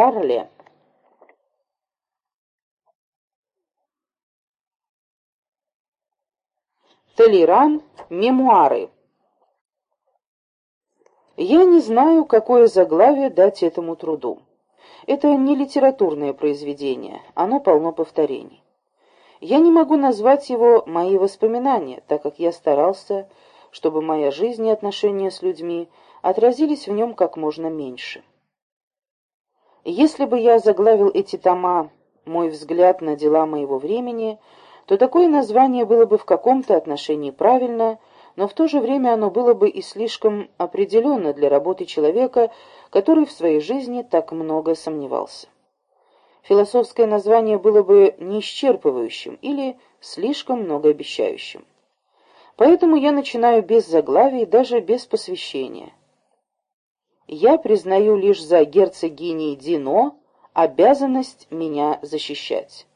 Парле. Толеран. Мемуары. Я не знаю, какое заглавие дать этому труду. Это не литературное произведение, оно полно повторений. Я не могу назвать его «Мои воспоминания», так как я старался, чтобы моя жизнь и отношения с людьми отразились в нем как можно меньше. Если бы я заглавил эти тома «Мой взгляд на дела моего времени», то такое название было бы в каком-то отношении правильно, но в то же время оно было бы и слишком определенно для работы человека, который в своей жизни так много сомневался. Философское название было бы неисчерпывающим или слишком многообещающим. Поэтому я начинаю без заглавий, даже без посвящения. Я признаю лишь за герцогиней Дино обязанность меня защищать.